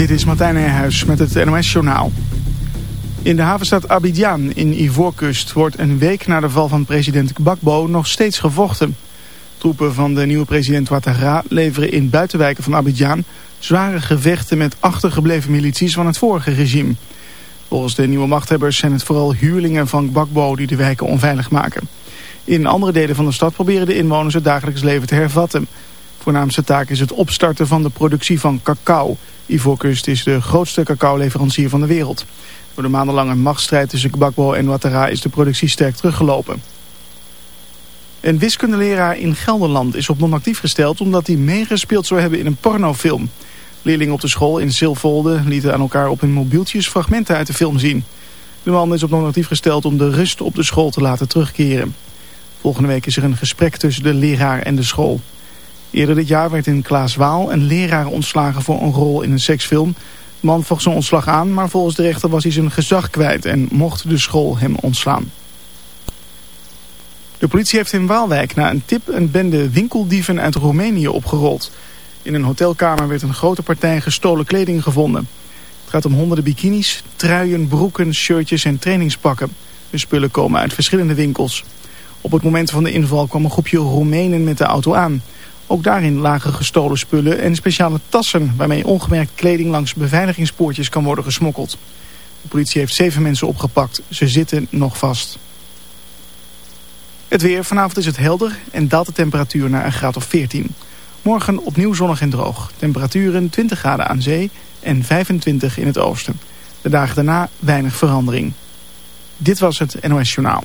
Dit is Martijn Nijhuis met het NOS-journaal. In de havenstad Abidjan in Ivoorkust wordt een week na de val van president Gbagbo nog steeds gevochten. Troepen van de nieuwe president Ouattara leveren in buitenwijken van Abidjan zware gevechten met achtergebleven milities van het vorige regime. Volgens de nieuwe machthebbers zijn het vooral huurlingen van Gbagbo die de wijken onveilig maken. In andere delen van de stad proberen de inwoners het dagelijks leven te hervatten. Voornaamste taak is het opstarten van de productie van cacao. Ivoorkust is de grootste cacao-leverancier van de wereld. Door de maandenlange machtsstrijd tussen Gbagbo en Ouattara is de productie sterk teruggelopen. Een wiskundeleraar in Gelderland is op non-actief gesteld omdat hij meegespeeld zou hebben in een pornofilm. Leerlingen op de school in Zilvolde lieten aan elkaar op hun mobieltjes fragmenten uit de film zien. De man is op non-actief gesteld om de rust op de school te laten terugkeren. Volgende week is er een gesprek tussen de leraar en de school. Eerder dit jaar werd in Klaaswaal een leraar ontslagen voor een rol in een seksfilm. De man vocht zijn ontslag aan, maar volgens de rechter was hij zijn gezag kwijt en mocht de school hem ontslaan. De politie heeft in Waalwijk na een tip een bende winkeldieven uit Roemenië opgerold. In een hotelkamer werd een grote partij gestolen kleding gevonden. Het gaat om honderden bikinis, truien, broeken, shirtjes en trainingspakken. De spullen komen uit verschillende winkels. Op het moment van de inval kwam een groepje Roemenen met de auto aan. Ook daarin lagen gestolen spullen en speciale tassen... waarmee ongemerkt kleding langs beveiligingspoortjes kan worden gesmokkeld. De politie heeft zeven mensen opgepakt. Ze zitten nog vast. Het weer. Vanavond is het helder en daalt de temperatuur naar een graad of 14. Morgen opnieuw zonnig en droog. Temperaturen 20 graden aan zee en 25 in het oosten. De dagen daarna weinig verandering. Dit was het NOS Journaal.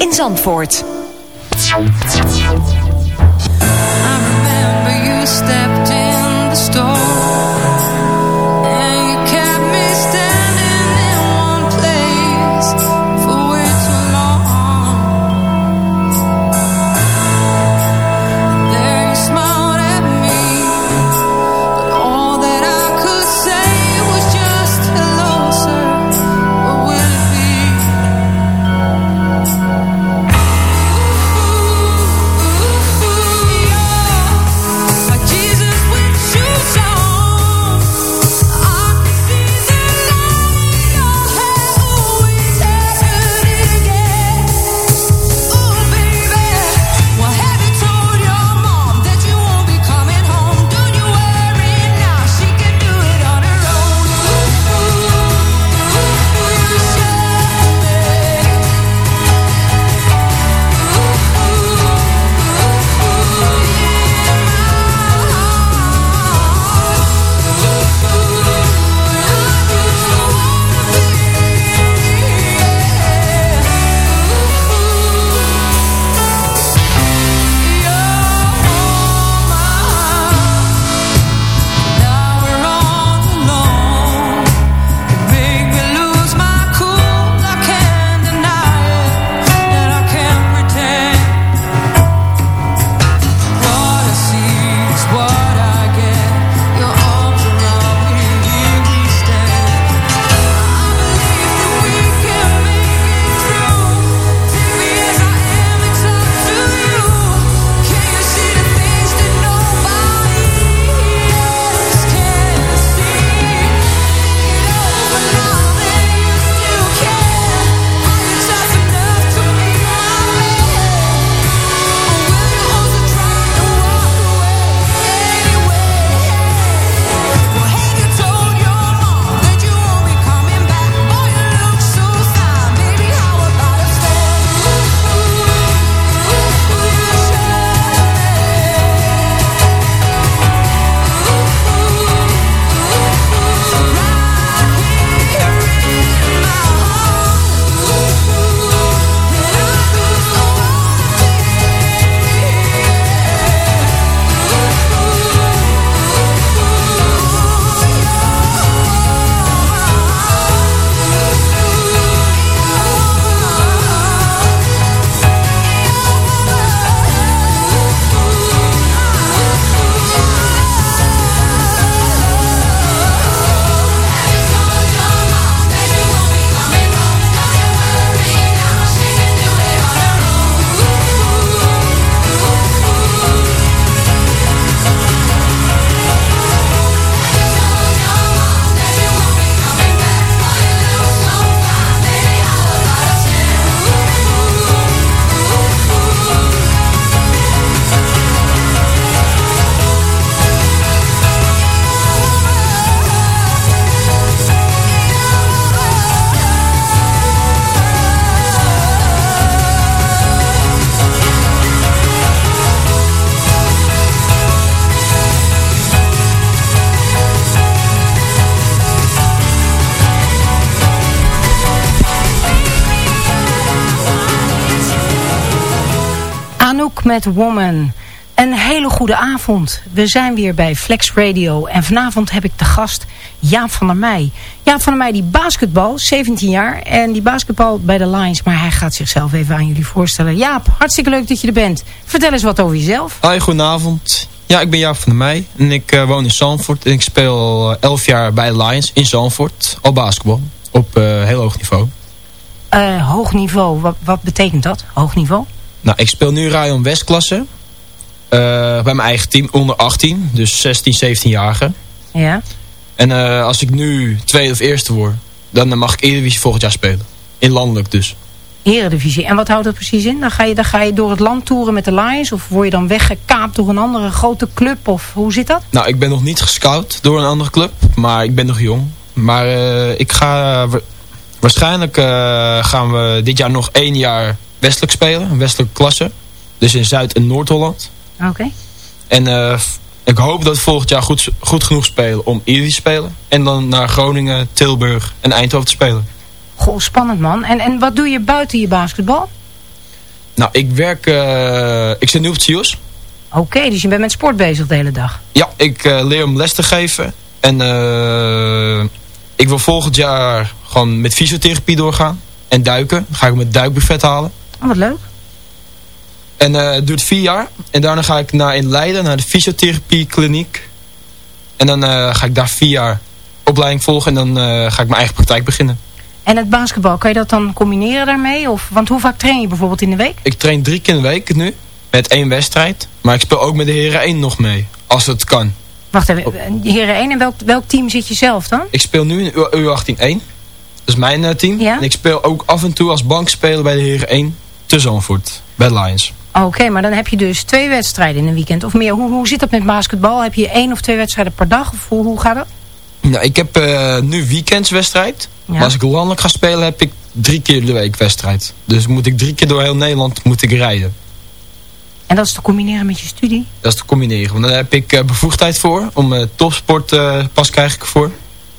in Zandvoort. I remember you stepped in the store met Woman. Een hele goede avond. We zijn weer bij Flex Radio en vanavond heb ik de gast Jaap van der Meij. Jaap van der Meij die basketbal, 17 jaar en die basketbal bij de Lions. Maar hij gaat zichzelf even aan jullie voorstellen. Jaap, hartstikke leuk dat je er bent. Vertel eens wat over jezelf. Hoi, goedenavond. Ja, ik ben Jaap van der Meij en ik eh, woon in Zandvoort. En ik speel al 11 jaar bij de Lions in Zandvoort, al basketbal. Op eh, heel hoog niveau. Eh, hoog niveau, wat, wat betekent dat? Hoog niveau? Nou, ik speel nu Rayon Westklasse. eh bij mijn eigen team, onder 18. Dus 16, 17-jarigen. Ja. En eh, als ik nu tweede of eerste word, dan mag ik Eredivisie volgend jaar spelen. In landelijk dus. Eredivisie. En wat houdt dat precies in? Dan ga, je, dan ga je door het land toeren met de Lions? Of word je dan weggekaapt door een andere grote club? Of hoe zit dat? Nou, ik ben nog niet gescout door een andere club. Maar ik ben nog jong. Maar eh, ik ga... wa- waarschijnlijk gaan we dit jaar nog één jaar westelijk spelen. Een westelijke klasse. Dus in Zuid- en Noord-Holland. Oké. En eh, ik hoop dat we volgend jaar goed, goed genoeg spelen om Eredivisie te spelen. En dan naar Groningen, Tilburg en Eindhoven te spelen. Goh, spannend man. En, en wat doe je buiten je basketbal? Nou, ik werk... eh, ik zit nu op het CIOS. Oké, dus je bent met sport bezig de hele dag. Ja, ik eh, leer om les te geven. En ik wil volgend jaar gewoon met fysiotherapie doorgaan. En duiken. Dan ga ik mijn duikbuffet halen. Oh, wat leuk. En eh, het duurt vier jaar. En daarna ga ik naar in Leiden, naar de fysiotherapiekliniek. En dan eh, ga ik daar vier jaar opleiding volgen. En dan eh, ga ik mijn eigen praktijk beginnen. En het basketbal, kan je dat dan combineren daarmee? Of, want hoe vaak train je bijvoorbeeld in de week? Ik train drie keer in de week nu. Met één wedstrijd. Maar ik speel ook met de heren 1 nog mee. Als het kan. Wacht even, heren 1, en welk, welk team zit je zelf dan? Ik speel nu in U18 1. Dat is mijn team. Ja? En ik speel ook af en toe als bankspeler bij de heren 1 te Zandvoort. Bij Lions. Oké, maar dan heb je dus twee wedstrijden in een weekend of meer. Hoe, hoe zit dat met basketbal? Heb je één of twee wedstrijden per dag? Of hoe, hoe gaat dat? Nou, ik heb eh, nu weekendswedstrijd. Ja. Maar als ik landelijk ga spelen heb ik drie keer de week wedstrijd. Dus moet ik drie keer door heel Nederland moet ik rijden. En dat is te combineren met je studie? Dat is te combineren. Want daar heb ik eh, bevoegdheid voor. Om eh, topsport pas krijg ik ervoor.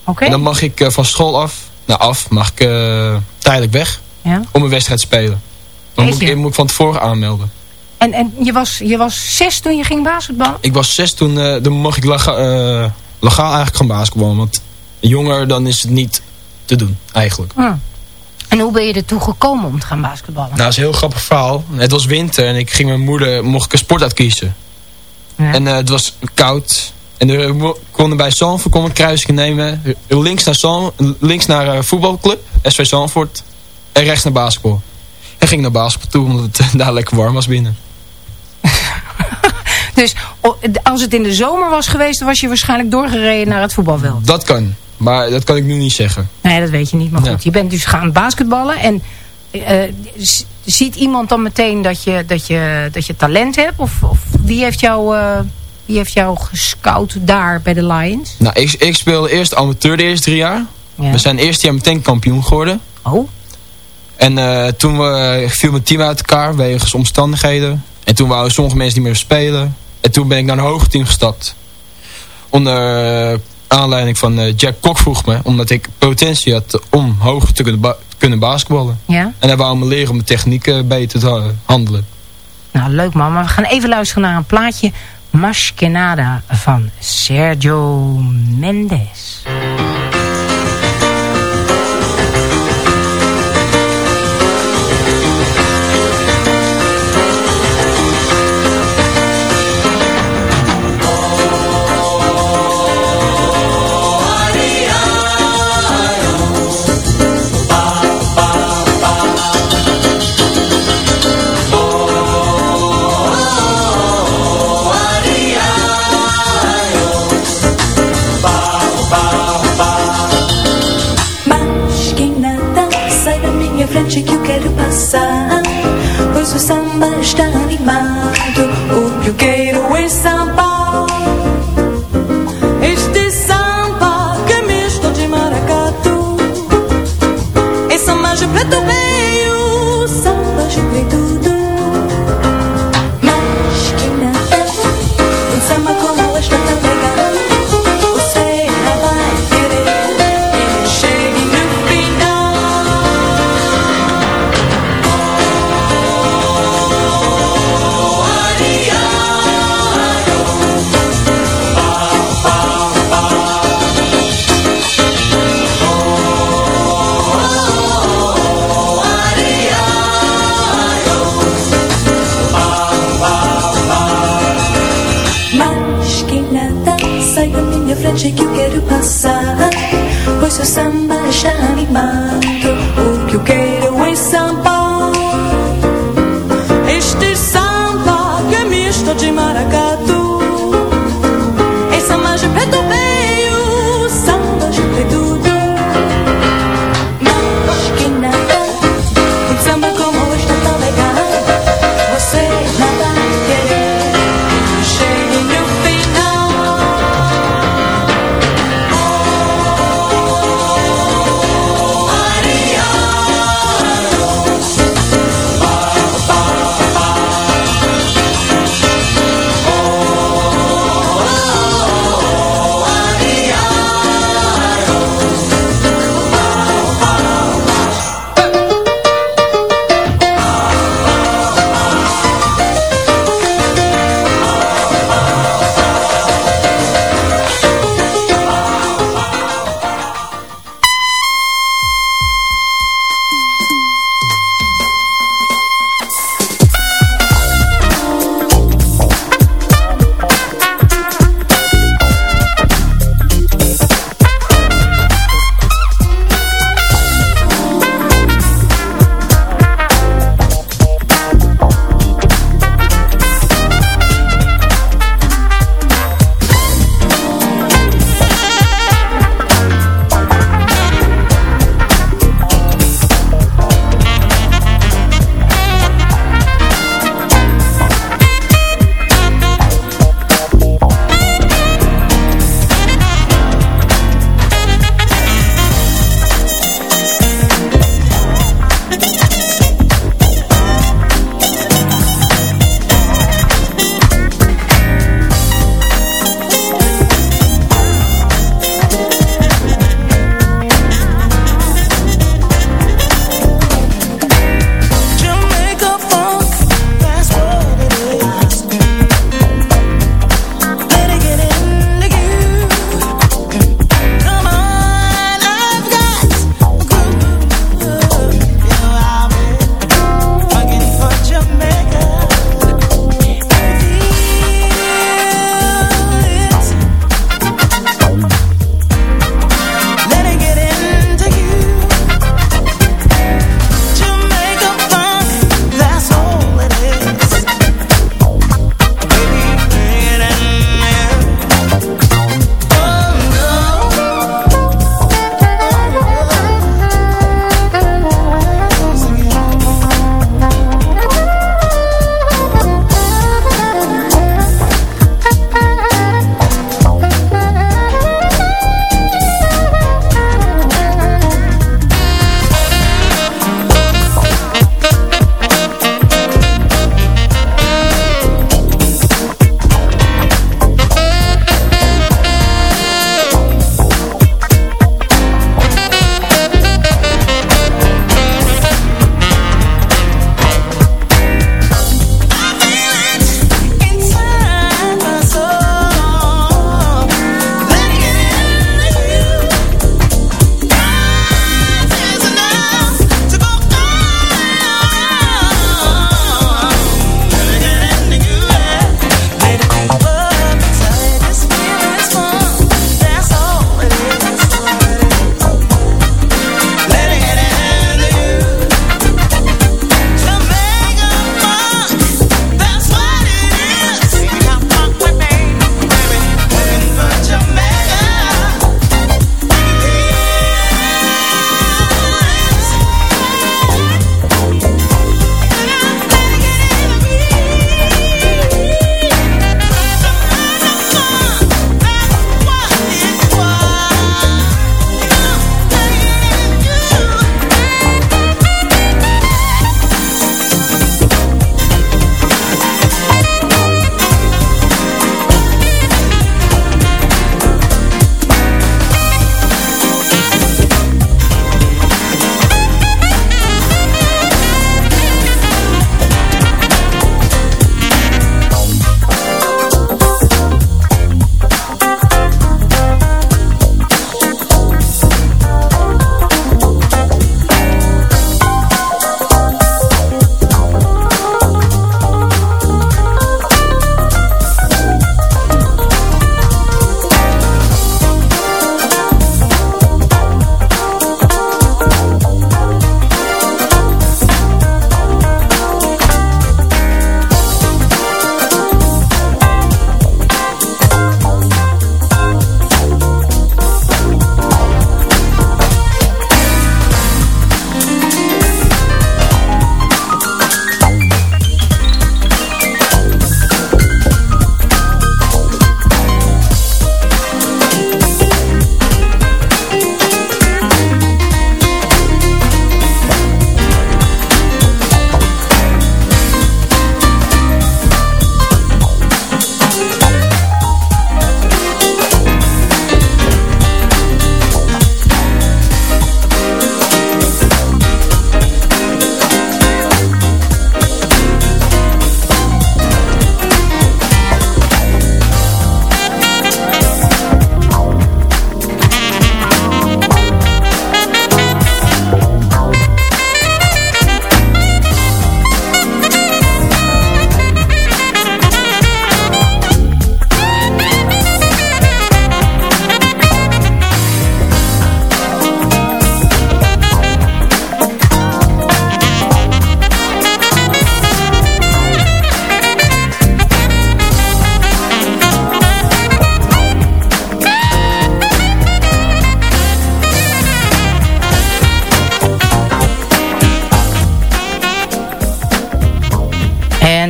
Oké. En dan mag ik van school af. Nou af, mag ik tijdelijk weg. Ja. Om een wedstrijd te spelen. Dan moet ik, moet ik van tevoren aanmelden. En, en je, was, je was zes toen je ging basketballen? Ik was zes toen, eh dan mocht ik lega- eh, legaal eigenlijk gaan basketballen. Want jonger dan is het niet te doen, eigenlijk. Hm. En hoe ben je ertoe gekomen om te gaan basketballen? Nou, dat is een heel grappig verhaal. Het was winter en ik ging mijn moeder, mocht ik een sport uitkiezen. Ja. En eh, het was koud. En we konden bij Zandvoort kon een kruising nemen. Links naar, Zand, links naar voetbalclub, SV Zandvoort. En rechts naar basketbal. En ging naar basketbal toe, omdat het daar lekker warm was binnen. Dus als het in de zomer was geweest, dan was je waarschijnlijk doorgereden naar het voetbalveld. Dat kan. Maar dat kan ik nu niet zeggen. Nee, dat weet je niet. Maar goed, Ja. je bent dus gaan basketballen. En eh, z- ziet iemand dan meteen dat je, dat je, dat je talent hebt? Of, of wie, heeft jou, eh, wie heeft jou gescout daar bij de Lions? Nou, ik, ik speelde eerst amateur de eerste drie jaar. Ja. We zijn eerste jaar meteen kampioen geworden. Oh, En eh, toen we, viel mijn team uit elkaar wegens omstandigheden. En toen wouden sommige mensen niet meer spelen. En toen ben ik naar een hoger team gestapt. Onder eh, aanleiding van eh, Jack Kok vroeg me. Omdat ik potentie had om hoger te kunnen, ba- kunnen basketballen. ja. En hij wou me leren om de techniek eh, beter te ha- handelen. Nou, leuk man. Maar we gaan even luisteren naar een plaatje. Maskenada van Sergio Mendes.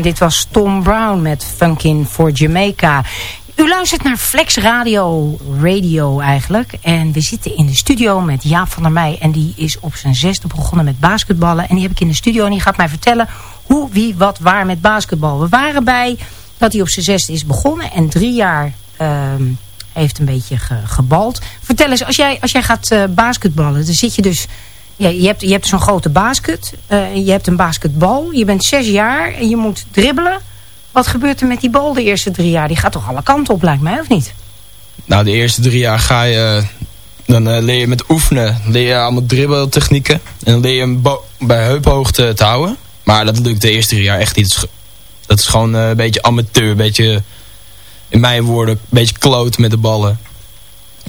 Dit was Tom Brown met Funkin' for Jamaica. U luistert naar Flex Radio, radio eigenlijk. En we zitten in de studio met Jaap van der Meij. En die is op zijn zesde begonnen met basketballen. En die heb ik in de studio en die gaat mij vertellen hoe, wie, wat, waar met basketbal. We waren bij dat hij op zijn zesde is begonnen. En drie jaar ehm, heeft een beetje ge- gebald. Vertel eens, als jij, als jij gaat eh, basketballen, dan zit je dus... Ja, je hebt, je hebt zo'n grote basket. eh, je hebt een basketbal. Je bent zes jaar en je moet dribbelen. Wat gebeurt er met die bal de eerste drie jaar? Die gaat toch alle kanten op, lijkt mij, of niet? Nou, de eerste drie jaar ga je... Dan eh, leer je met oefenen. Leer je allemaal dribbeltechnieken. En dan leer je hem bij heuphoogte te houden. Maar dat lukt de eerste drie jaar echt niet. Dat is, gewoon eh, een beetje amateur. Een beetje, in mijn woorden, een beetje kloot met de ballen.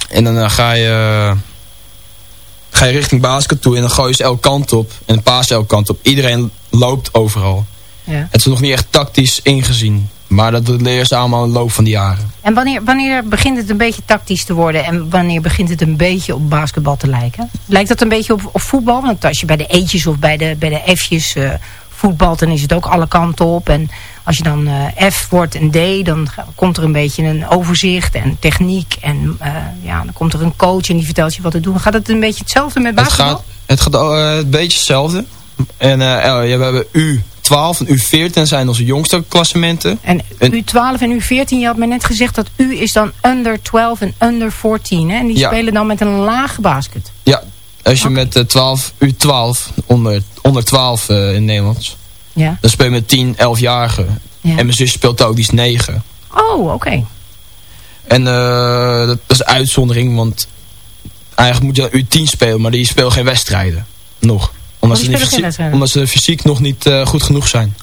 En dan ga je... ga je richting basket toe en dan gooi je ze elke kant op. En dan paas elke kant op. Iedereen loopt overal. Ja. Het is nog niet echt tactisch ingezien. Maar dat leren ze allemaal in de loop van de jaren. En wanneer, wanneer begint het een beetje tactisch te worden? En wanneer begint het een beetje op basketbal te lijken? Lijkt dat een beetje op, op voetbal? Want als je bij de E'tjes of bij de, bij de F'jes eh, voetbalt, dan is het ook alle kanten op. En als je dan eh, F wordt en D, dan komt er een beetje een overzicht en techniek. En eh, ja, dan komt er een coach en die vertelt je wat te doen. Gaat het een beetje hetzelfde met Het basketbal? gaat, het gaat eh, een beetje hetzelfde. En eh, ja, we hebben U12 en U14 zijn onze jongste klassementen. En En- U12 en U14, je had me net gezegd dat U is dan under 12 en under 14. Hè? En die Ja. spelen dan met een lage basket. Ja, als je met eh, 12, U12, onder, onder 12 eh, in Nederlands. Ja. Dan speel je met 10, 11-jarigen. Ja. En mijn zus speelt ook, die is 9. Oh, oké. En eh, dat, is een uitzondering, want eigenlijk moet je dan U10 spelen, maar die spelen geen wedstrijden. Nog. Omdat, Oh, ze, die niet spelen geen fysie- wedstrijden? omdat ze fysiek nog niet eh, goed genoeg zijn.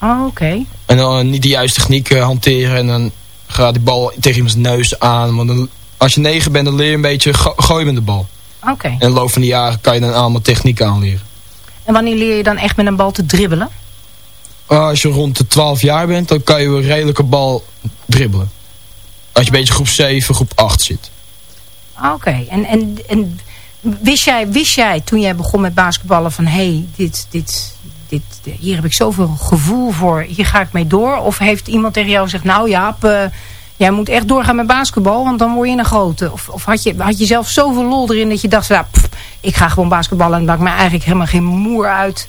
Oh, oké. En dan eh, niet de juiste techniek hanteren. En dan gaat die bal tegen iemands neus aan. Want dan, als je negen bent, dan leer je een beetje go- gooien met de bal. Oké. En in de loop van de jaren kan je dan allemaal technieken aanleren. En wanneer leer je dan echt met een bal te dribbelen? Uh, als je rond de 12 jaar bent, dan kan je een redelijke bal dribbelen. Als je een beetje groep 7, groep 8 zit. Ah, Oké. En, en, en wist, jij, wist jij toen jij begon met basketballen van... hé, hey, dit, dit, dit, hier heb ik zoveel gevoel voor, hier ga ik mee door? Of heeft iemand tegen jou gezegd... nou Jaap, eh, jij moet echt doorgaan met basketbal... want dan word je een grote. Of, of had, je, had je zelf zoveel lol erin dat je dacht... Nou, pff, ik ga gewoon basketballen en maakt me eigenlijk helemaal geen moer uit...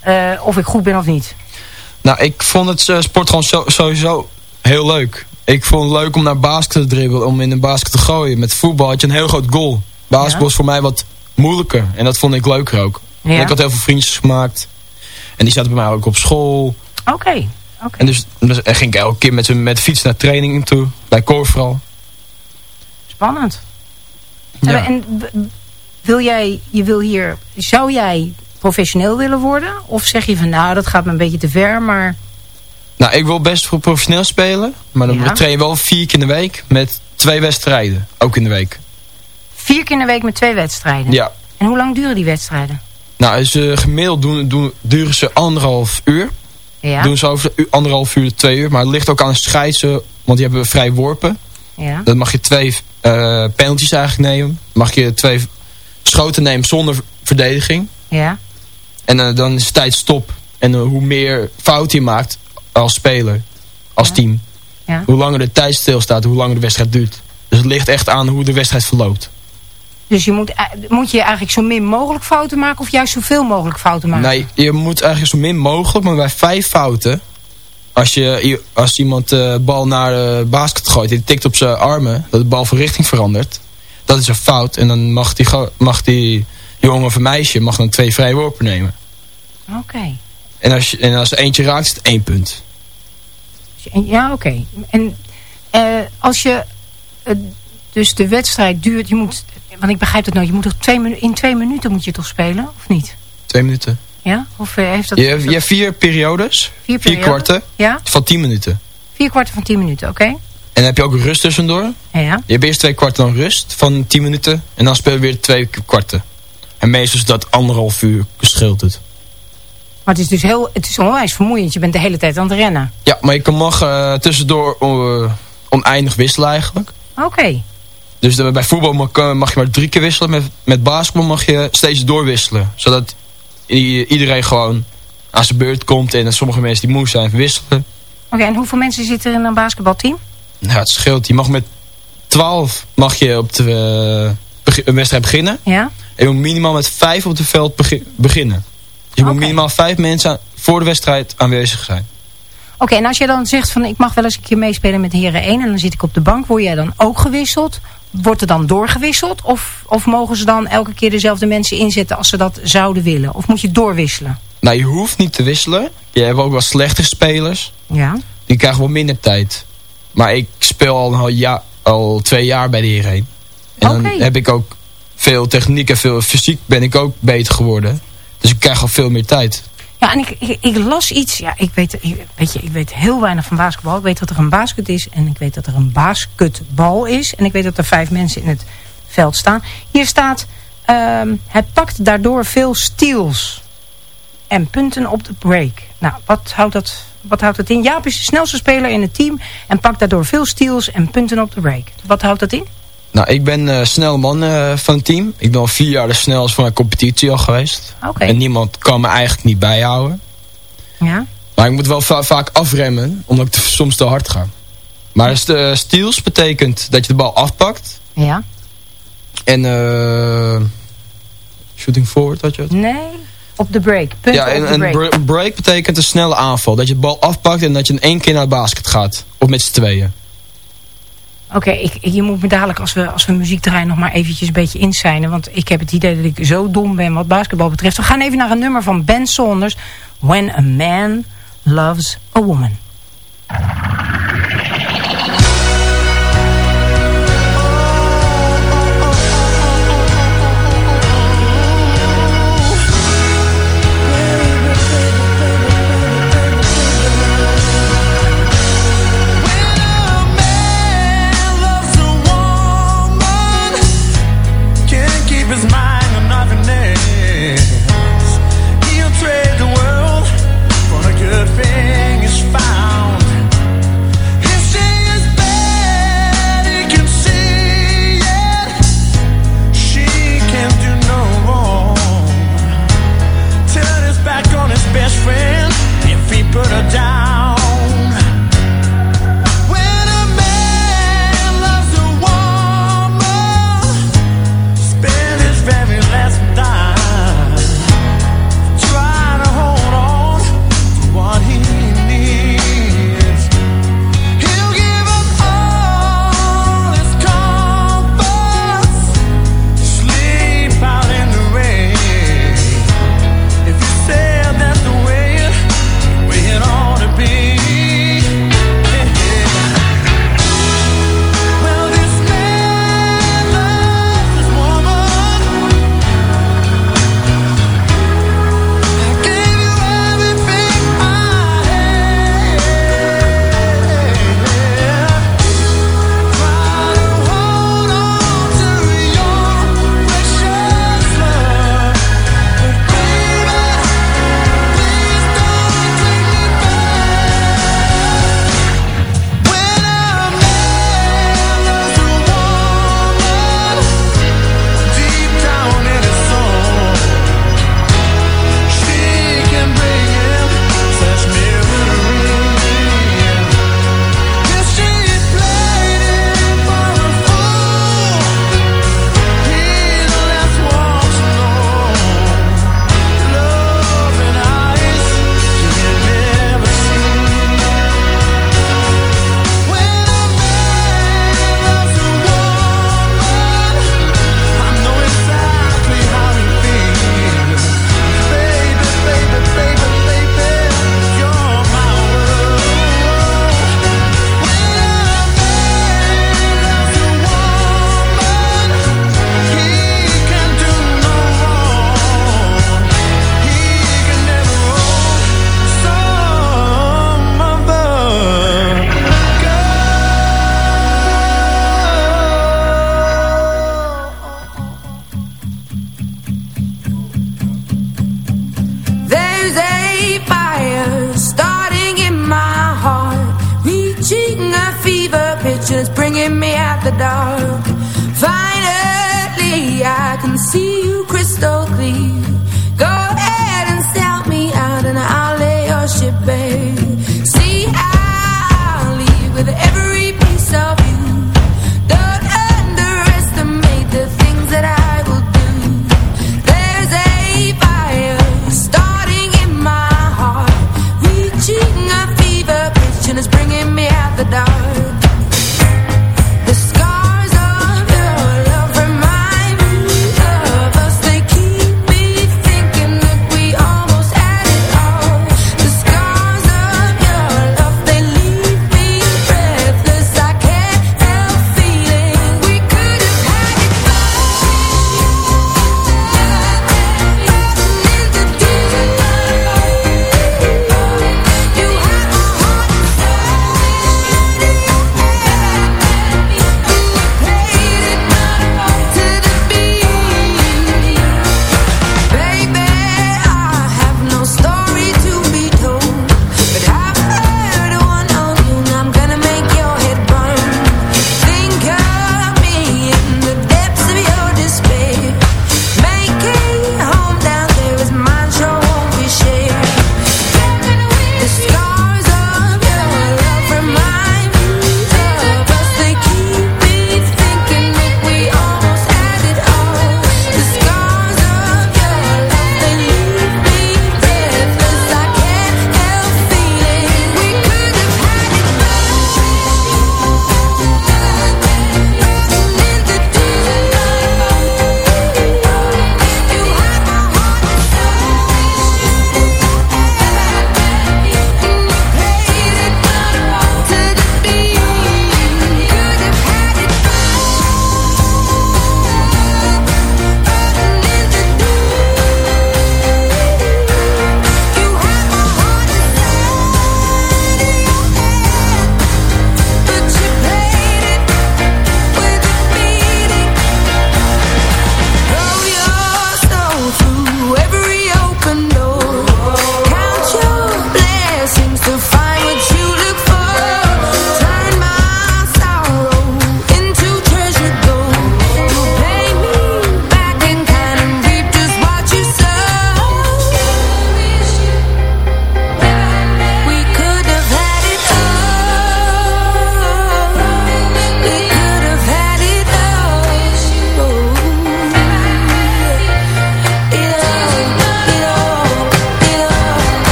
eh, of ik goed ben of niet. Nou, ik vond het eh, sport gewoon zo- sowieso heel leuk. Ik vond het leuk om naar basket te dribbelen, om in een basket te gooien. Met voetbal had je een heel groot goal. Basketbal Ja. is voor mij wat moeilijker. En dat vond ik leuker ook. Ja. Ik had heel veel vriendjes gemaakt. En die zaten bij mij ook op school. Oké. En dus, dus en ging ik elke keer met, met fiets naar trainingen toe. Bij Korfral. Spannend. Ja. En w- wil jij, je wil hier, zou jij professioneel willen worden? Of zeg je van nou, dat gaat me een beetje te ver, maar Nou, ik wil best voor professioneel spelen. Maar dan Ja. train je wel vier keer in de week. Met twee wedstrijden. Ook in de week. vier keer in de week met twee wedstrijden? Ja. En hoe lang duren die wedstrijden? Nou, ze gemiddeld doen, doen, duren ze anderhalf uur. Ja, Doen ze over de anderhalf uur, twee uur. Maar het ligt ook aan de scheidsen. Want die hebben vrij worpen. ja. Dan mag je twee eh penalties eigenlijk nemen. Mag je twee schoten nemen zonder verdediging. ja. En eh, dan is het tijd stop. En eh, hoe meer fouten je maakt als speler, als Ja. team. Ja. Hoe langer de tijd stilstaat, hoe langer de wedstrijd duurt. Dus het ligt echt aan hoe de wedstrijd verloopt. Dus je moet, eh, moet je eigenlijk zo min mogelijk fouten maken of juist zoveel mogelijk fouten maken? Nee, je moet eigenlijk zo min mogelijk, maar bij vijf fouten... Als, je, als iemand de bal naar de basket gooit en die tikt op zijn armen... dat de bal van richting verandert. Dat is een fout. En dan mag die, mag die jongen of een meisje mag dan twee vrije worpen nemen. Oké. En als, je, en als er eentje raakt, is het één punt. Ja, oké. En eh, als je... eh, dus de wedstrijd duurt... Je moet, want ik begrijp het nou. Je moet toch twee in twee minuten moet je toch spelen? Of niet? Twee minuten. Ja? Of eh, heeft dat... Je, hebt- je hebt vier periodes. Vier kwarten. Ja? Van tien minuten. Vier kwarten van tien minuten, oké? En dan heb je ook rust tussendoor. Ja. Je hebt eerst twee kwarten dan rust van 10 minuten. En dan speel je weer twee kwarten. En meestal is dat anderhalf uur scheelt het. Maar het is dus heel... Het is onwijs vermoeiend. Je bent de hele tijd aan het rennen. Ja, maar je kan mag eh, tussendoor eh, oneindig wisselen eigenlijk. Oké. Dus de- bij voetbal mag, eh, mag je maar drie keer wisselen. Met, met basketbal mag je steeds doorwisselen. Zodat iedereen gewoon aan zijn beurt komt. En sommige mensen die moe zijn wisselen. Oké, en hoeveel mensen zitten er in een basketbalteam? Nou, het scheelt. Je mag met 12 mag je op de, eh, een wedstrijd beginnen. Ja? En je moet minimaal met 5 op het veld begi- beginnen. Je moet minimaal 5 mensen aan- voor de wedstrijd aanwezig zijn. Oké, en als jij dan zegt van ik mag wel eens een keer meespelen met heren 1 en dan zit ik op de bank, word jij dan ook gewisseld? Wordt er dan doorgewisseld? Of, of mogen ze dan elke keer dezelfde mensen inzetten als ze dat zouden willen? Of moet je doorwisselen? Nou, je hoeft niet te wisselen. Je hebt ook wel slechtere spelers. Ja. Die krijgen wel minder tijd. Maar ik speel al, ja, al twee jaar bij de heren 1. En dan heb ik ook veel techniek en veel fysiek ben ik ook beter geworden. Dus ik krijg al veel meer tijd. Ja, en ik, ik, las iets. Ja, ik weet, weet je, ik weet heel weinig van basketbal. Ik weet dat er een basket is en ik weet dat er een basketbal is. En ik weet dat er vijf mensen in het veld staan. Hier staat, ehm, het pakt daardoor veel steals en punten op de break. Nou, wat houdt dat, wat houdt dat in? Jaap is de snelste speler in het team en pakt daardoor veel steals en punten op de break. Wat houdt dat in? Nou, ik ben een snelle man eh, van het team. Ik ben al vier jaar de snelste van mijn competitie al geweest. Oké. En niemand kan me eigenlijk niet bijhouden. Ja. Maar ik moet wel va- vaak afremmen, omdat ik te- soms te hard ga. Maar st- eh, steals betekent dat je de bal afpakt. Ja. En eh shooting forward, had je het? Nee. Op de break. Ja, en een break. br- break betekent een snelle aanval. Dat je de bal afpakt en dat je in één keer naar de basket gaat. Of met z'n tweeën. Oké, ik- je moet me dadelijk als we, als we muziek draaien nog maar eventjes een beetje inzijnen. Want ik heb het idee dat ik zo dom ben wat basketbal betreft. We gaan even naar een nummer van Ben Saunders. When a man loves a woman.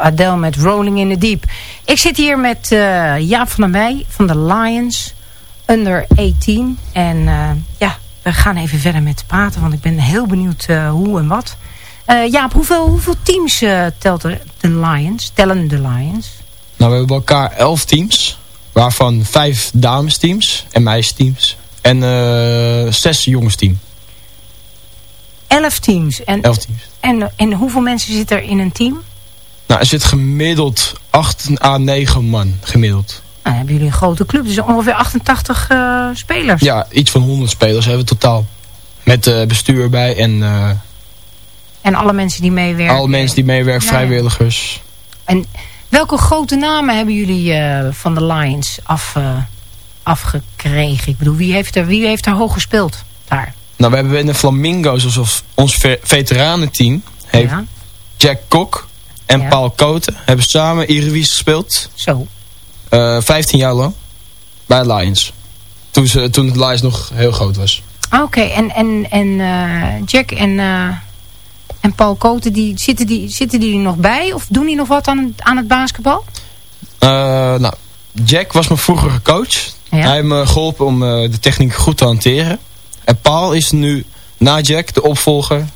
Adele met Rolling in the Deep. Ik zit hier met eh, Jaap van der Meij van de Lions. Under 18. En eh, ja, we gaan even verder met praten. Want ik ben heel benieuwd eh, hoe en wat. Jaap, hoeveel, hoeveel teams telt er de Lions? Tellen de Lions? Nou, we hebben bij elkaar elf teams. Waarvan vijf damesteams en meisjesteams. En zes jongensteam. Elf teams. En, Elf teams. en, en hoeveel mensen zitten er in een team? Nou, er zit gemiddeld 8 à 9 man. Gemiddeld. Nou, hebben jullie een grote club. Dus ongeveer 88 eh, spelers. Ja, iets van 100 spelers hebben we totaal. Met eh, bestuur erbij en eh, En alle mensen die meewerken. alle mensen die meewerken, Ja, vrijwilligers. En welke grote namen hebben jullie van de Lions af, afgekregen? Ik bedoel, wie heeft er, wie heeft er hoog gespeeld daar? Nou, we hebben in de Flamingo's, alsof ons ve veteranenteam, heeft Ja, Jack Kok en Ja. Paul Koten hebben samen Eredivisie gespeeld. zo. eh 15 jaar lang. Bij Lions. Toen, ze, toen het Lions nog heel groot was. Oké, en, en, en eh, Jack en, eh, en Paul Koten, die, zitten, die, zitten die er nog bij? Of doen die nog wat aan, aan het basketbal? Nou, Jack was mijn vroegere coach. Ja. Hij heeft me geholpen om de techniek goed te hanteren. En Paul is nu na Jack de opvolger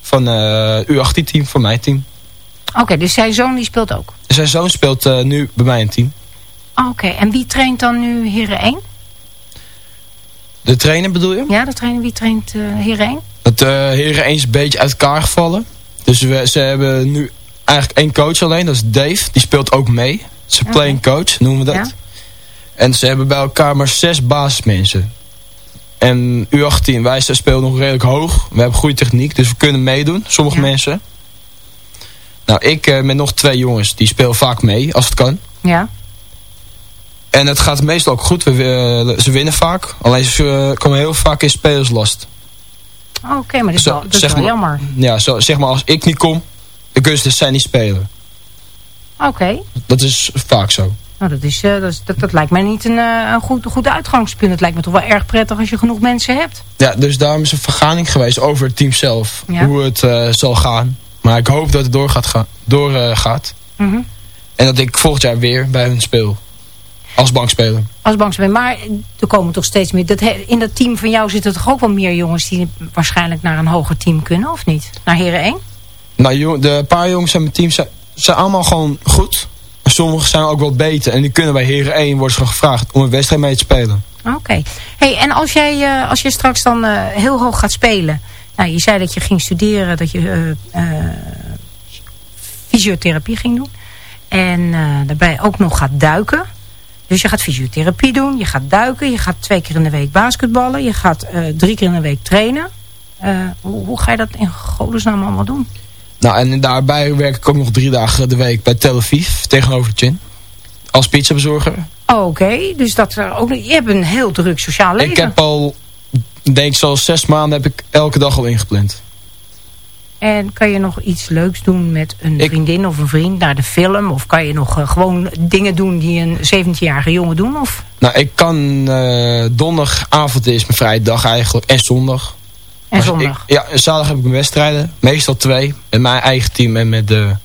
van het U18-team van mijn team. Oké, dus zijn zoon die speelt ook. Zijn zoon speelt eh, nu bij mij het team. Oké, en wie traint dan nu Heren 1? De trainer bedoel je? Ja, de trainer, wie traint eh Heren 1? Het uh, heren eens een beetje uit elkaar gevallen. Dus we, ze hebben nu eigenlijk één coach alleen. Dat is Dave. Die speelt ook mee. Ze playing coach noemen we dat. Ja. En ze hebben bij elkaar maar zes basismensen. En U18, wij spelen nog redelijk hoog. We hebben goede techniek, dus we kunnen meedoen. Sommige Ja. mensen. Nou, ik eh, met nog twee jongens. Die spelen vaak mee, als het kan. Ja. En het gaat meestal ook goed. We, eh, ze winnen vaak. Alleen ze eh, komen heel vaak in spelerslast. Oké, maar dat is wel, dat is zeg wel maar- jammer. Ja, zo, zeg maar als ik niet kom, dan kunnen ze dus zij niet spelen. Oké, Dat is vaak zo. nou, dat, is, dat, is- dat, dat lijkt mij niet een, een goed, goed uitgangspunt. Het lijkt me toch wel erg prettig als je genoeg mensen hebt. Ja, dus daarom is een vergadering geweest over het team zelf. Ja. Hoe het zal gaan. Maar ik hoop dat het doorgaat. Ga, door, eh, gaat. Mhm. En dat ik volgend jaar weer bij hun speel. Als bankspeler. Als bankspelen. Maar er komen toch steeds meer... Dat, in dat team van jou zitten toch ook wel meer jongens... die waarschijnlijk naar een hoger team kunnen, of niet? Naar Heren 1? Nou, de paar jongens in mijn team zijn, zijn allemaal gewoon goed. Sommigen zijn ook wel beter. En die kunnen bij Heren 1 worden ze gevraagd om een wedstrijd mee te spelen. Oké. Hey, en als jij, eh, als jij straks dan eh, heel hoog gaat spelen... Nou, je zei dat je ging studeren, dat je eh, eh, fysiotherapie ging doen. En eh, daarbij ook nog gaat duiken. Dus je gaat fysiotherapie doen, je gaat duiken, je gaat twee keer in de week basketballen, je gaat drie keer in de week trainen. Hoe, hoe ga je dat in godesnaam allemaal doen? Nou, en daarbij werk ik ook nog drie dagen de week bij Tel Aviv. Tegenover Chin. Als pizzabezorger. Oké, dus dat er ook, je hebt een heel druk sociaal leven. Ik heb al, denk zo zes maanden heb ik elke dag al ingepland. En kan je nog iets leuks doen met een Ik- vriendin of een vriend naar de film? Of kan je nog eh, gewoon dingen doen die een 17-jarige jongen doen? Of? Nou, ik kan eh, donderdagavond is mijn vrije dag eigenlijk. En zondag. En Maar zondag? Ik, ja, zaterdag heb ik mijn wedstrijden. Meestal twee. Met mijn eigen team en met de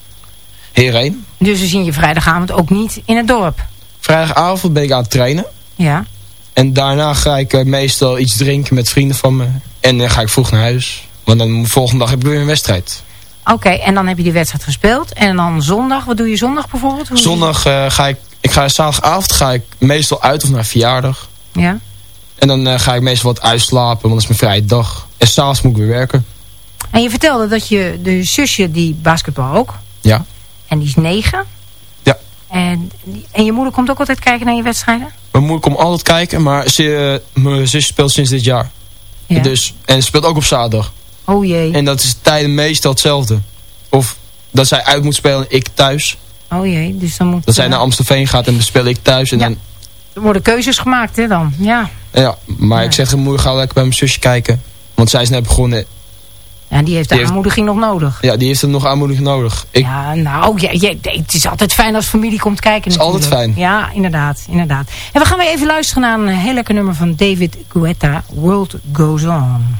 heer 1. Dus we zien je vrijdagavond ook niet in het dorp? Vrijdagavond ben ik aan het trainen. Ja. En daarna ga ik eh, meestal iets drinken met vrienden van me. En dan ga ik vroeg naar huis. Want dan de volgende dag heb ik weer een wedstrijd. Oké, en dan heb je die wedstrijd gespeeld. En dan zondag, wat doe je zondag bijvoorbeeld? Hoe- Zondag eh, ga ik, ik ga zaterdagavond ga ik meestal uit of naar verjaardag. Ja. En dan eh, ga ik meestal wat uitslapen, want dat is mijn vrije dag. En s'avonds moet ik weer werken. En je vertelde dat je de zusje die basketbal ook. Ja. En die is negen. En, en je moeder komt ook altijd kijken naar je wedstrijden? Mijn moeder komt altijd kijken, maar ze, eh, mijn zus speelt sinds dit jaar. Ja. Dus, en ze speelt ook op zaterdag. Oh jee. En dat is tijden meestal hetzelfde. Of dat zij uit moet spelen en ik thuis. Oh jee, dus dan moet... Dat zij eh, naar Amstelveen gaat en dan speel ik thuis. En Ja. dan, Er worden keuzes gemaakt, hè dan? Ja. ja, maar Ja. ik zeg moeder, ga lekker bij mijn zusje kijken. Want zij is net begonnen. Ja, die heeft de Die heeft- aanmoediging nog nodig. Ja, die heeft er nog aanmoediging nodig. Ik, Ja, nou, ja, ja, het is altijd fijn als familie komt kijken. Het is altijd fijn. Ja, inderdaad, inderdaad. En we gaan weer even luisteren naar een heel lekker nummer van David Guetta, World Goes On.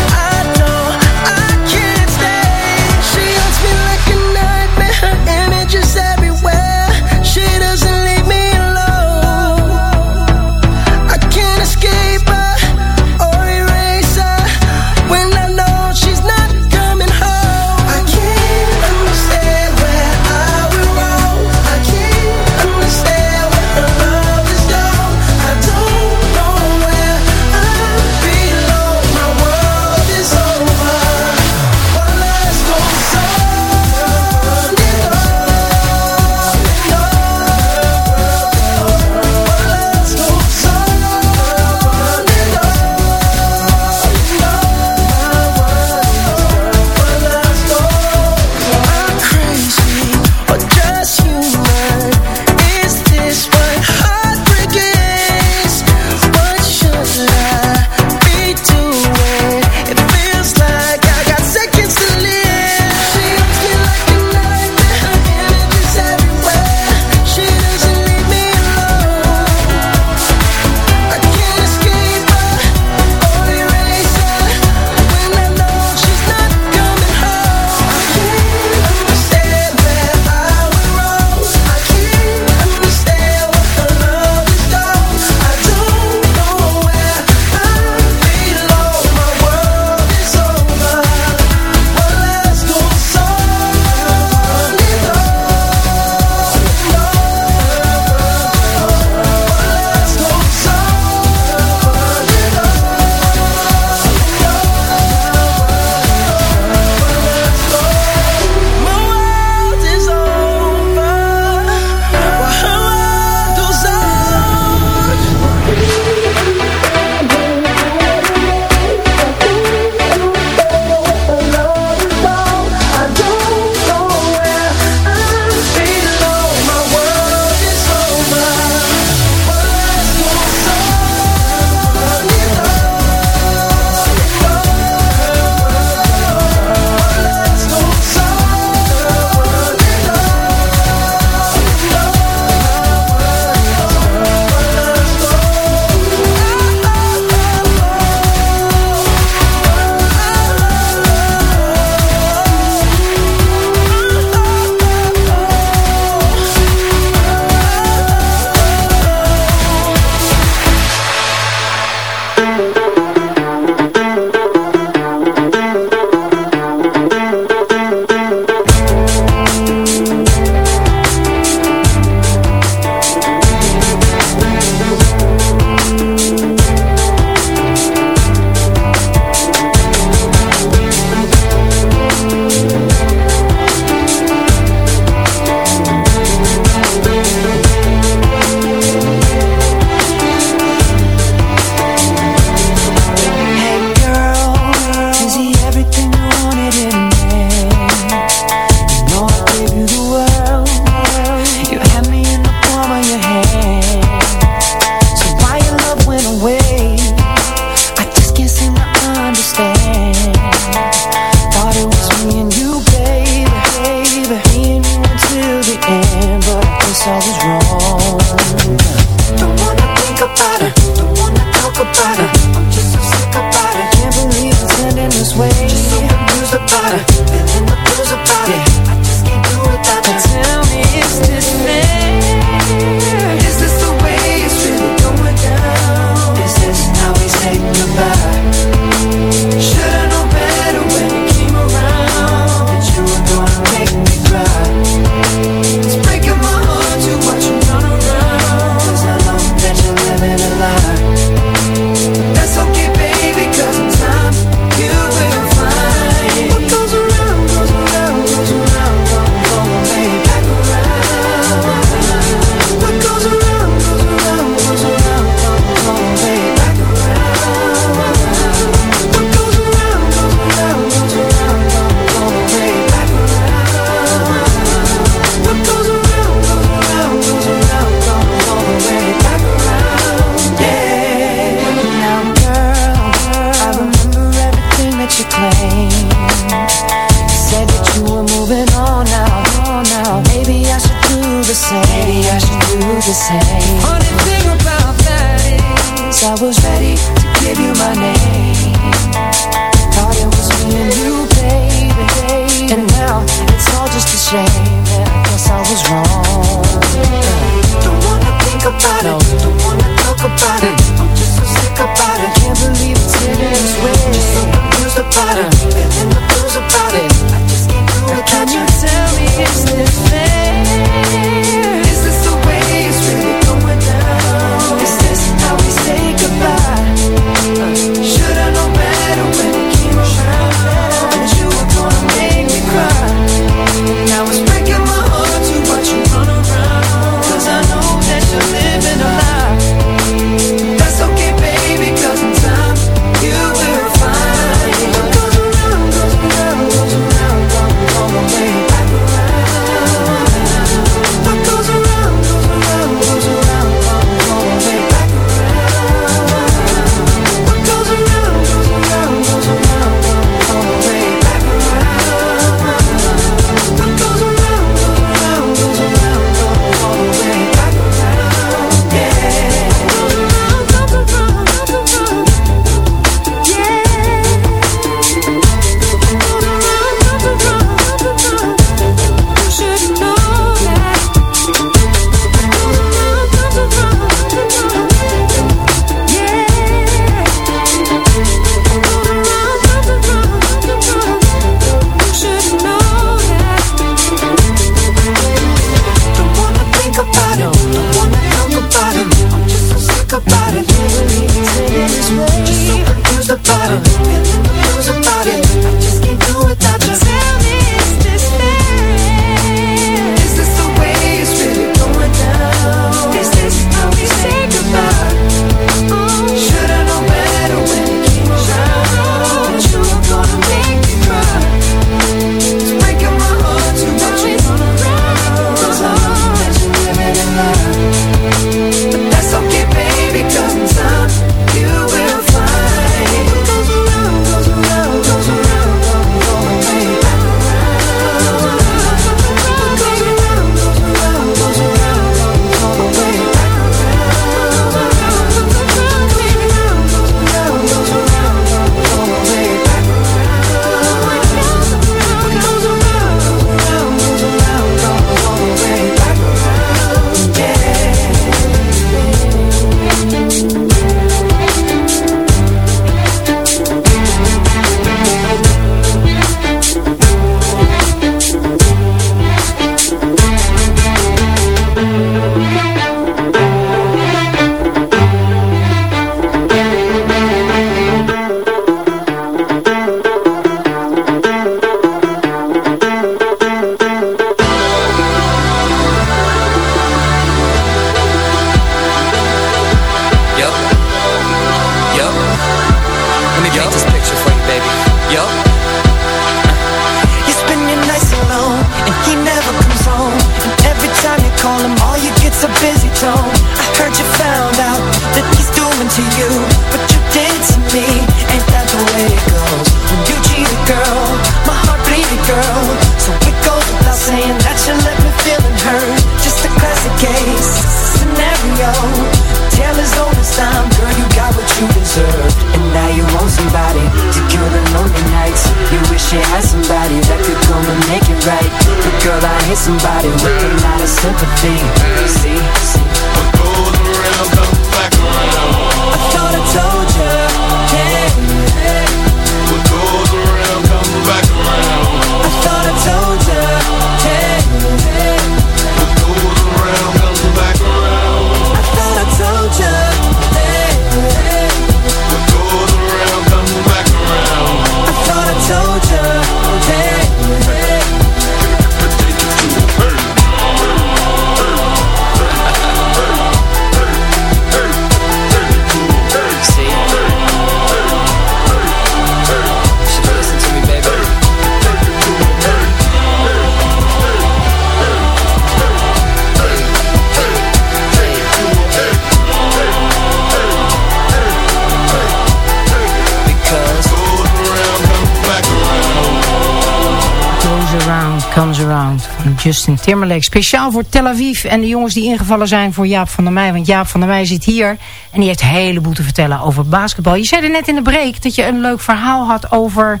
Justin Timberlake. Speciaal voor Tel Aviv en de jongens die ingevallen zijn voor Jaap van der Meij. Want Jaap van der Meij zit hier en die heeft een heleboel te vertellen over basketbal. Je zei er net in de break dat je een leuk verhaal had over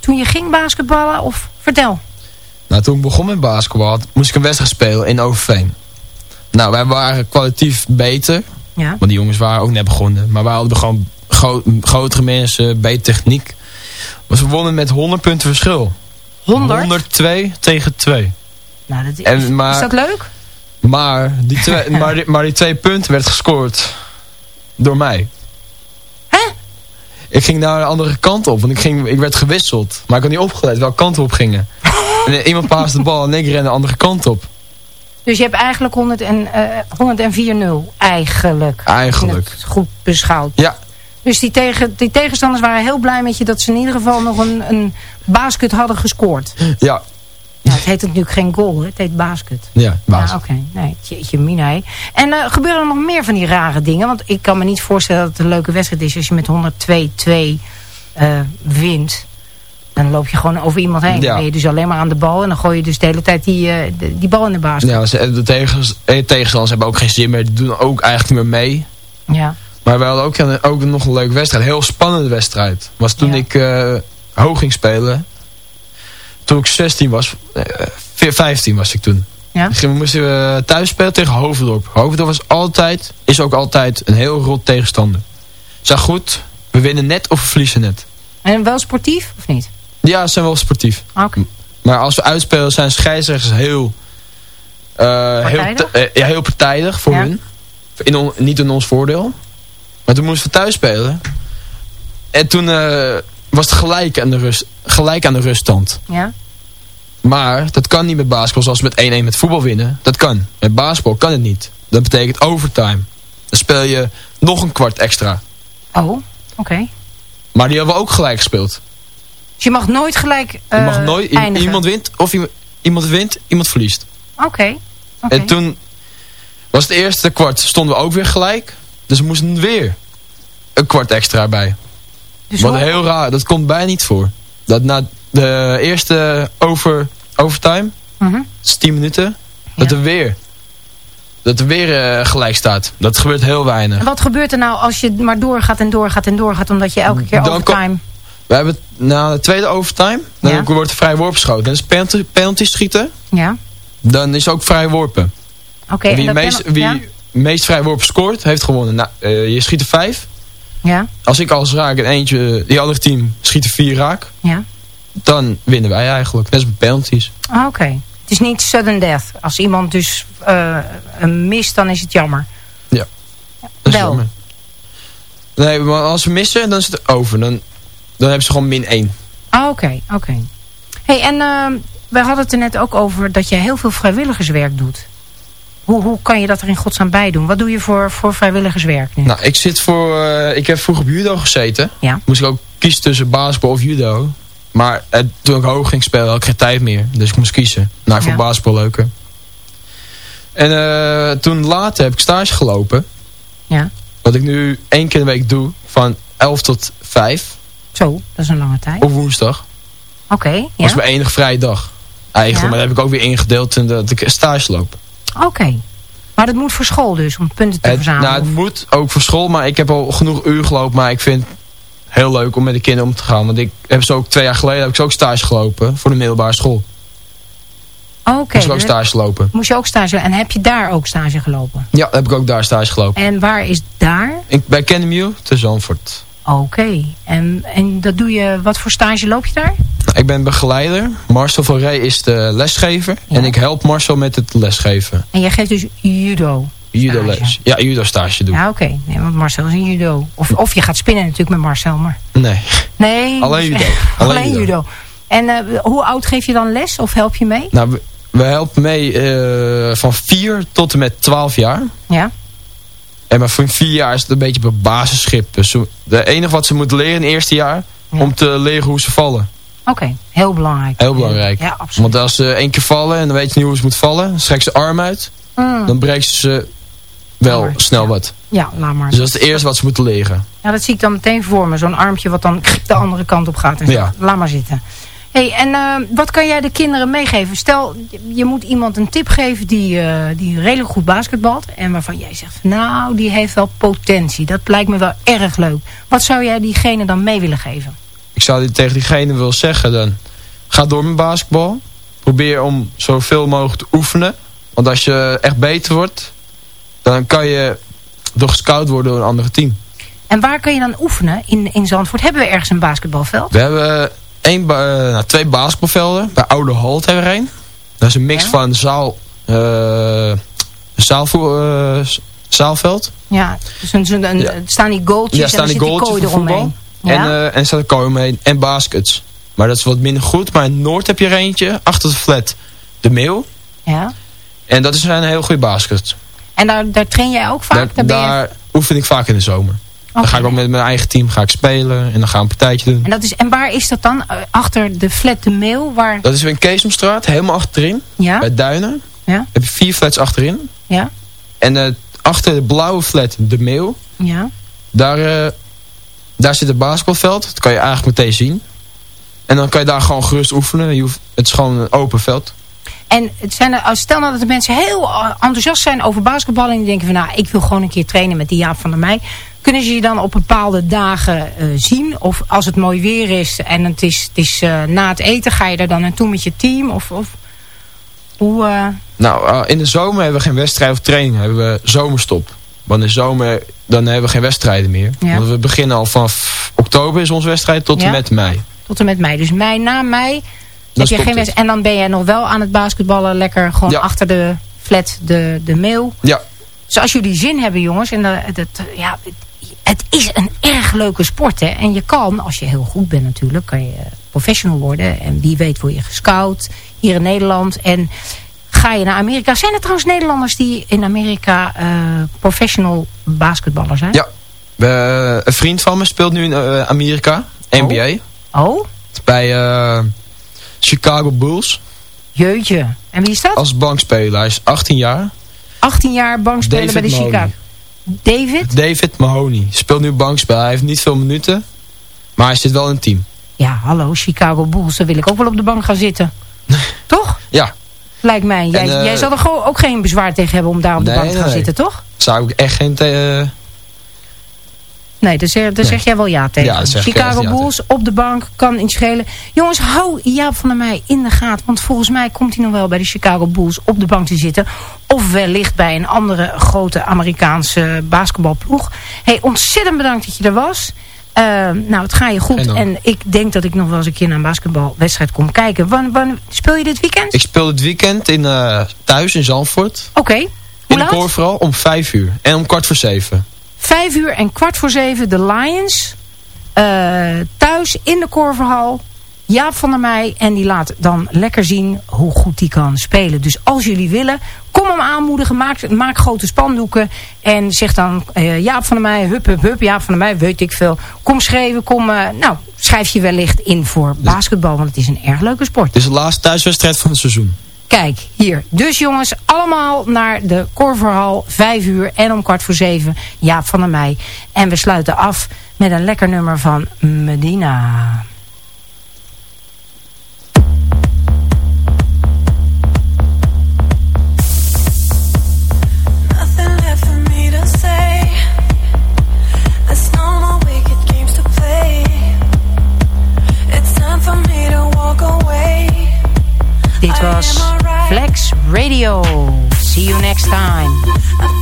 toen je ging basketballen. Of vertel. Nou, toen ik begon met basketbal moest ik een wedstrijd spelen in Overveen. Nou, wij waren kwalitatief beter. Ja. Want die jongens waren ook net begonnen. Maar wij hadden gewoon gro- grotere mensen, betere techniek. Maar ze wonnen met 100 punten verschil. 100? 102 tegen 2. Nou, dat is, En, maar, is dat leuk? Maar die, twee, maar, die, maar die twee punten werd gescoord door mij. Hè? Ik ging naar de andere kant op, want ik, ging, ik werd gewisseld. Maar ik had niet opgelet welke kant we op gingen. En iemand paasde de bal en ik ren de andere kant op. Dus je hebt eigenlijk 100 en, eh 104-0. Eigenlijk. Eigenlijk. Goed beschouwd. Ja, Dus die, tegen, die tegenstanders waren heel blij met je dat ze in ieder geval nog een, een basket hadden gescoord. ja, Ja, het heet natuurlijk geen goal, het heet basket. ja, baas. Ja, oké. Nee, jeetje mina, hè. En eh, gebeuren er nog meer van die rare dingen? Want ik kan me niet voorstellen dat het een leuke wedstrijd is als je met 102-2 eh, wint. Dan loop je gewoon over iemand heen. Ja. Dan ben je dus alleen maar aan de bal. En dan gooi je dus de hele tijd die, eh, de- die bal in de basket. Ja, de tegens- tegenstanders hebben ook geen zin meer. Die doen ook eigenlijk niet meer mee. Ja. Maar we hadden ook, ook nog een leuke wedstrijd. Een heel spannende wedstrijd. Was toen Ja. ik hoog ging spelen. Toen ik 16 was. eh, 15 was ik toen. Ja. We moesten we thuis spelen tegen Hoofddorp. Hoofddorp was altijd, is ook altijd een heel rot tegenstander. Zeg goed, we winnen net of we verliezen net. En wel sportief, of niet? Ja, ze zijn wel sportief. Oké. Maar als we uitspelen zijn scheidsrechters heel... eh, heel, eh, ja, heel partijdig voor Ja. hun. In on- niet in ons voordeel. Maar toen moesten we thuis spelen. En toen eh, was het gelijk aan, de rust, gelijk aan de ruststand. Ja. Maar dat kan niet met basketbal zoals we met 1-1 met voetbal winnen. Dat kan. Met basketbal kan het niet. Dat betekent overtime. Dan speel je nog een kwart extra. Oh, oké. Maar die hebben we ook gelijk gespeeld. Dus je mag nooit gelijk Je eh mag nooit, eindigen? iemand wint of iemand, wint, iemand verliest. Oké. oké. En toen was het eerste kwart stonden we ook weer gelijk. Dus we moesten weer een kwart extra bij. Dus Wat heel raar, dat komt bijna niet voor. Dat na de eerste over, overtime, Mhm. dat is 10 minuten, dat Ja. er weer, dat er weer eh, gelijk staat. Dat gebeurt heel weinig. En wat gebeurt er nou als je maar doorgaat en doorgaat en doorgaat... omdat je elke keer Dan overtime... We hebben na de tweede overtime, dan Ja. wordt er vrij worp geschoten. Dan is penalty, penalty schieten, Ja, dan is ook vrij worpen. oké. wie meest, wie ja? meest vrij worpen scoort, heeft gewonnen. Nou, eh, je schiet er vijf. Ja, Als ik alles raak en eentje, die andere team schiet er vier raak, ja. dan winnen wij eigenlijk. Net als met penalties. Ah, Oké. Het is niet sudden death. Als iemand dus eh, een mist, dan is het jammer. Dat is Wel. jammer. Nee, maar als we missen, dan is het over. Dan, dan hebben ze gewoon min 1. Ah, Oké, oké. hey, en ehm we hadden het er net ook over dat je heel veel vrijwilligerswerk doet. Hoe, hoe kan je dat er in godsnaam bij doen? Wat doe je voor, voor vrijwilligerswerk nu? Nou, ik zit voor... eh, ik heb vroeger op judo gezeten. Ja. Moest ik ook kiezen tussen basketbal of judo. Maar eh, toen ik hoog ging spelen, had ik geen tijd meer. Dus ik moest kiezen. Nou, ik vond Ja. basketbal leuker. En eh, toen later heb ik stage gelopen. Ja. Wat ik nu één keer in de week doe. Van 11 tot 5 Zo, dat is een lange tijd. op woensdag. Oké, Dat ja. was mijn enige vrije dag. Eigenlijk, Ja. maar dat heb ik ook weer ingedeeld in dat ik stage loop. Oké. Maar dat moet voor school dus, om punten te Het, verzamelen. nou, het moet ook voor school, maar ik heb al genoeg uur gelopen. Maar ik vind het heel leuk om met de kinderen om te gaan. Want ik heb ze ook twee jaar geleden heb ik ze ook stage gelopen voor de middelbare school. Oké. Moest ik ook dus stage lopen. Moest je ook stage En heb je daar ook stage gelopen? Ja, heb ik ook daar stage gelopen. En waar is daar? Ik, bij Kennemew te Zandvoort. Oké. En, en dat doe je, wat voor stage loop je daar? Ik ben begeleider. Marcel van Rij is de lesgever. Ja. En ik help Marcel met het lesgeven. En jij geeft dus judo. Judo les. Ja, judo stage doen. Ja, oké. Nee, want Marcel is een judo. Of, of je gaat spinnen natuurlijk met Marcel, maar... Nee. Nee. Alleen judo. Alleen, Alleen judo. judo. En eh, hoe oud geef je dan les? Of help je mee? Nou, we, we helpen mee eh, van 4 tot en met 12 jaar. Ja. En maar voor vier jaar is het een beetje op basisschip. Dus de enige wat ze moeten leren in het eerste jaar... Ja. om te leren hoe ze vallen. Oké. Heel belangrijk. Heel belangrijk. Ja, absoluut. Want als ze één keer vallen en dan weet je niet hoe ze moet vallen... strek ze arm uit, Mm. dan breekt ze ze wel Maar, snel ja. wat. Ja, laat maar. Dus dat is het eerste wat ze moeten leren. Ja, dat zie ik dan meteen voor me. Zo'n armpje wat dan de andere kant op gaat. En zo. Ja. Laat maar zitten. hey, en eh, wat kan jij de kinderen meegeven? Stel, je moet iemand een tip geven die, eh, die redelijk goed basketbalt. En waarvan jij zegt, nou, die heeft wel potentie. Dat lijkt me wel erg leuk. Wat zou jij diegene dan mee willen geven? Ik zou dit tegen diegene willen zeggen dan... Ga door met basketbal. Probeer om zoveel mogelijk te oefenen. Want als je echt beter wordt... dan kan je door gescout worden door een andere team. En waar kan je dan oefenen in, in Zandvoort? Hebben we ergens een basketbalveld? We hebben één, ba- eh, nou, twee basketbalvelden. Bij Oude Holt hebben we er één. Dat is een mix Ja? van zaal, eh, zaalvoer, eh, zaalveld. Ja, dus een, een, een- Ja. staan die goaltjes Ja, en staan dan die die goaltjes voor voetbal. En, eh en staat omheen. En baskets. Maar dat is wat minder goed. Maar in Noord heb je er eentje. Achter de flat. De Mail. ja. En dat is een heel goede basket. En daar, daar train jij ook vaak? Daar, Daar je- oefen ik vaak in de zomer. Dan ga ik ook met mijn eigen team ga ik spelen. En dan gaan we een partijtje doen. En, dat is, en waar is dat dan? Eh, Achter de flat de mail? Waar, Dat is in Keesomstraat. Helemaal achterin. ja? Bij Duinen. Ja? heb je vier flats achterin. Ja? En eh, achter de blauwe flat, de mail, Ja? daar, daar zit het basketbalveld. Dat kan je eigenlijk meteen zien. En dan kan je daar gewoon gerust oefenen. Je hoeft, het is gewoon een open veld. En het zijn er, stel nou dat de mensen heel enthousiast zijn over basketbal. En die denken van nou, ik wil gewoon een keer trainen met die Jaap van der Meij. Kunnen ze je dan op bepaalde dagen eh, zien? Of als het mooi weer is en het is, het is eh, na het eten, ga je er dan naartoe met je team? Of, of hoe... eh, Nou, in de zomer hebben we geen wedstrijd of training. Hebben we zomerstop. Want in de zomer dan hebben we geen wedstrijden meer. Ja. Want we beginnen al vanaf oktober is onze wedstrijd tot en met mei. tot en met mei. Dus mei na mei heb je geen wedstrijd. En dan ben jij nog wel aan het basketballen. Lekker gewoon achter de flat de, de mail. Ja, Dus als jullie zin hebben jongens. En dat, dat, ja, het, het is een erg leuke sport. Hè? En je kan, als je heel goed bent natuurlijk. Kan je professional worden. En wie weet word je gescout. Hier in Nederland. En ga je naar Amerika. Zijn er trouwens Nederlanders die in Amerika eh, professional basketballer zijn? ja. We- een vriend van me speelt nu in eh, Amerika. NBA. Oh, Bij eh, Chicago Bulls. jeutje. En wie is dat? Als bankspeler. Hij is 18 jaar. 18 jaar bankspeler David bij de Mahoney. Chicago. David? David Mahoney. Speelt nu bankspel. Hij heeft niet veel minuten. Maar hij zit wel in het team. Ja, hallo, Chicago Bulls. Daar wil ik ook wel op de bank gaan zitten. Toch? Ja. Lijkt mij. Jij, En, eh, jij zal er gewoon ook geen bezwaar tegen hebben om daar op de Nee, bank te gaan nee. zitten, toch? Zou ik echt geen... Nee, daar zeg, daar zeg jij wel ja tegen. Ja, Chicago ja Bulls op de bank, kan iets schelen. Jongens, hou Jaap van der Meij in de gaten. Want volgens mij komt hij nog wel bij de Chicago Bulls op de bank te zitten. Of wellicht bij een andere grote Amerikaanse basketbalploeg. hey, ontzettend bedankt dat je er was. Eh, nou, het gaat je goed. En ik denk dat ik nog wel eens een keer naar een basketbalwedstrijd kom kijken. Wanneer, speel je dit weekend? ik speel het weekend in, eh, thuis in Zandvoort. Oké. In de laat? vooral om 5 uur. En om kwart voor 7. Vijf uur en kwart voor zeven de Lions. eh, thuis in de Korverhal. Jaap van der Meij. En die laat dan lekker zien hoe goed die kan spelen. Dus als jullie willen, kom hem aanmoedigen. Maak, grote spandoeken. En zeg dan, uh, Jaap van der Meij, hup, hup, hup. Jaap van der Meij, weet ik veel. Kom schrijven, kom... Eh, nou, schrijf je wellicht in voor dus- basketbal. Want het is een erg leuke sport. Dit is de laatste thuiswedstrijd van het seizoen. Kijk, hier. Dus jongens, allemaal naar de Corverhal, Vijf uur en om kwart voor zeven. Jaap van der Meij. En we sluiten af met een lekker nummer van Medina. Dit was Flex Radio. See you next time.